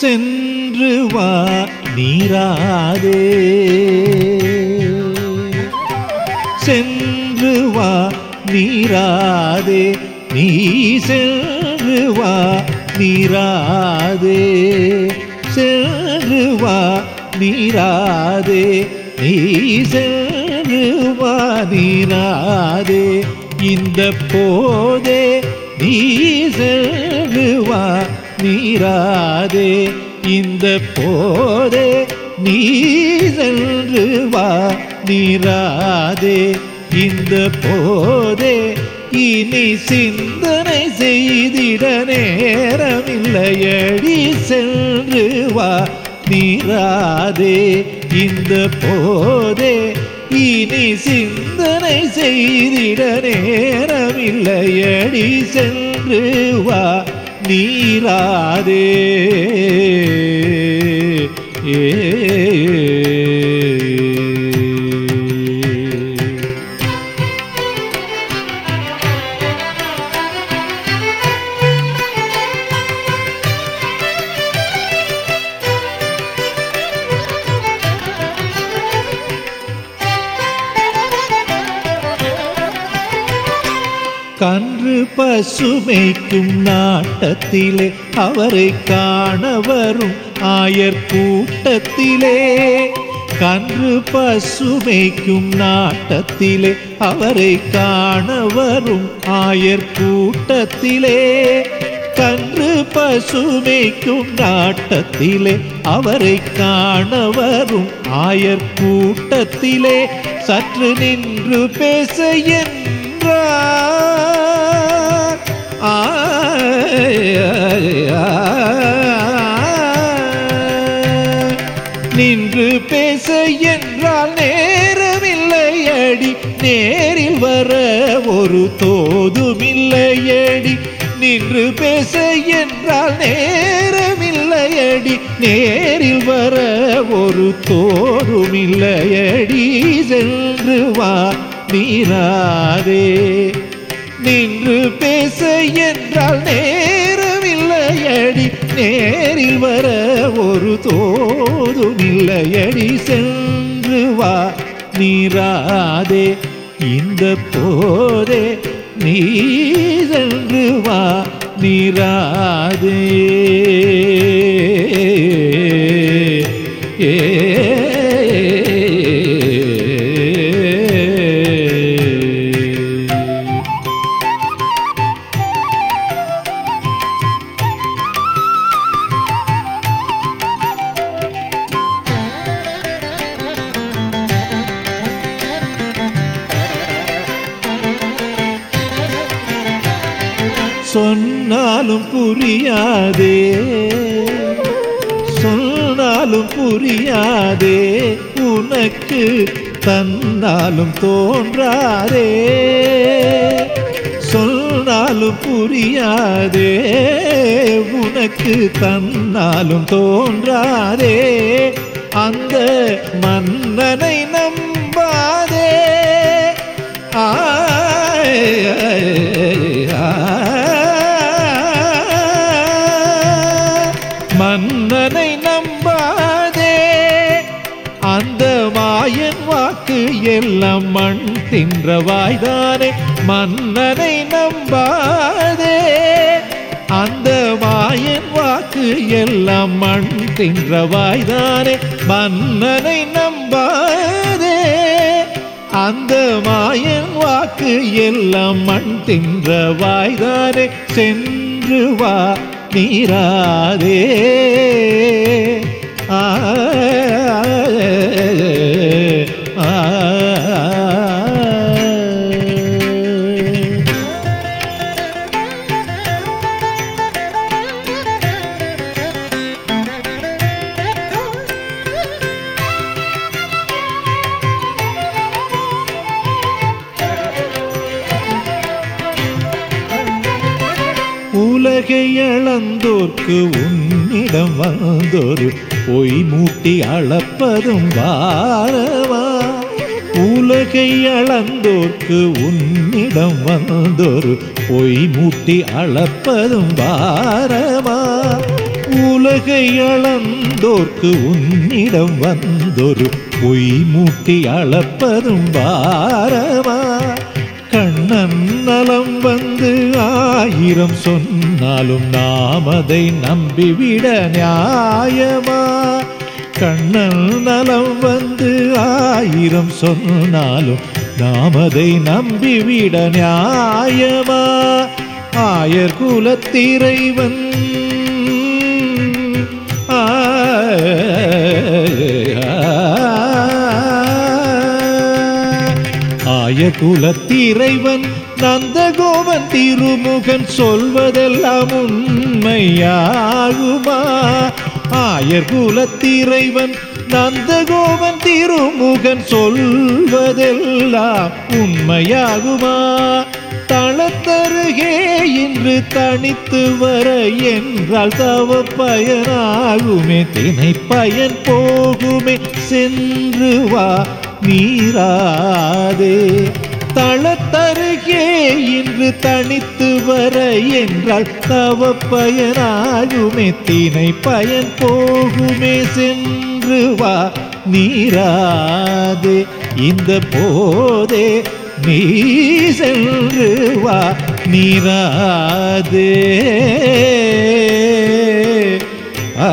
சென்று வா நீராதே. சென்று வா நீராதே. நீ சென்று வா நீராதே. சென்று வா நீராதே. நீ சென்று வா நீராதே. இந்த போதே நீ நீராதே இந்த போதே நீ சென்று வா நீராதே இந்த போதே இனி சிந்தனை செய்திட நேரமில்லையடி சென்று வா நீராதே இந்த போதே இனி சிந்தனை செய்திட நேரமில்லையடி சென்று வா. நீராதே. ஏ கன்று பசுமைக்கும் நாட்டத்திலே அவரை காண வரும் ஆயர் கூட்டத்திலே. கன்று பசுமைக்கும் நாட்டத்திலே அவரை காண வரும் ஆயர் கூட்டத்திலே. கன்று பசுமைக்கும் நாட்டத்திலே அவரை காண வரும் ஆயர் கூட்டத்திலே. சற்று நின்று பேச என் ஆய், நின்று பேச என்றால் நேரமில்லையடி. நேரில் வர ஒரு தோதுமில்லையடி. நின்று பேச என்றால் நேரமில்லையடி. நேரில் வர ஒரு தோதுமில்லையடி. சென்று வா. நீராதே. நின்று பேச என்றால் நேரமில்லையடி. நேரில் வர ஒரு தோதுமில்லையடி. சென்று வா நீராதே. இந்த போதே நீ சென்று வா நீராதே. சொன்னாலும் புரியாதே. சொன்னாலும் புரியாதே. உனக்கு தன்னாலும் தோன்றாரே சொன்னாலும் புரியாதே. உனக்கு தன்னாலும் தோன்றாரே அந்த மன்னனை நம்ப நம் மண் தின்றவாய்தானே மன்னனை நம்பாதே. அந்த மாயன் வாக்கு எல்லாம் மண் தின்றவாய்தானே மன்னனை நம்பாதே. அந்த மாயன் வாக்கு எல்லாம் மண் தின்றவாய்தானே சென்று வா நீராதே. ஆ, உலகை அளந்தோர்க்கு உன்னிடம் வந்தோரு பொய் மூட்டி அளப்பதும் வாரவா உலகை அளந்தோர்க்கு உன்னிடம் வந்தோரு பொய் மூட்டி அளப்பதும் வாரவா உலகை அளந்தோர்க்கு உன்னிடம் வந்தொரு பொய் மூட்டி அளப்பதும் வாரவா கண்ணன் நலம் வந்து ஆயிரம் சொன்னாலும் நாம் அதை நம்பிவிட நியாயமா? கண்ணன் நலம் வந்து ஆயிரம் சொன்னாலும் நாம் அதை நம்பிவிட நியாயமா? ஆயர் குலத்திரைவன் ஆய குலத்திரைவன் நந்தகோவன் திருமுகன் சொல்வதெல்லாம் உண்மையாகுமா? ஆயர் குலத்திறைவன் நந்தகோவன் திருமுகன் சொல்வதெல்லாம் உண்மையாகுமா? தளத்தருகே இன்று தனித்து வர என்றால் தவ பயனாகுமே தினை பயன் போகுமே சென்று வா நீராதே. தளத்தருகே இன்று தனித்து வர என்றால் தவ பயனாயுமே தினை பயன் போகுமே சென்று வா நீராதே. இந்த போதே நீ சென்று வா நீராதே. ஆ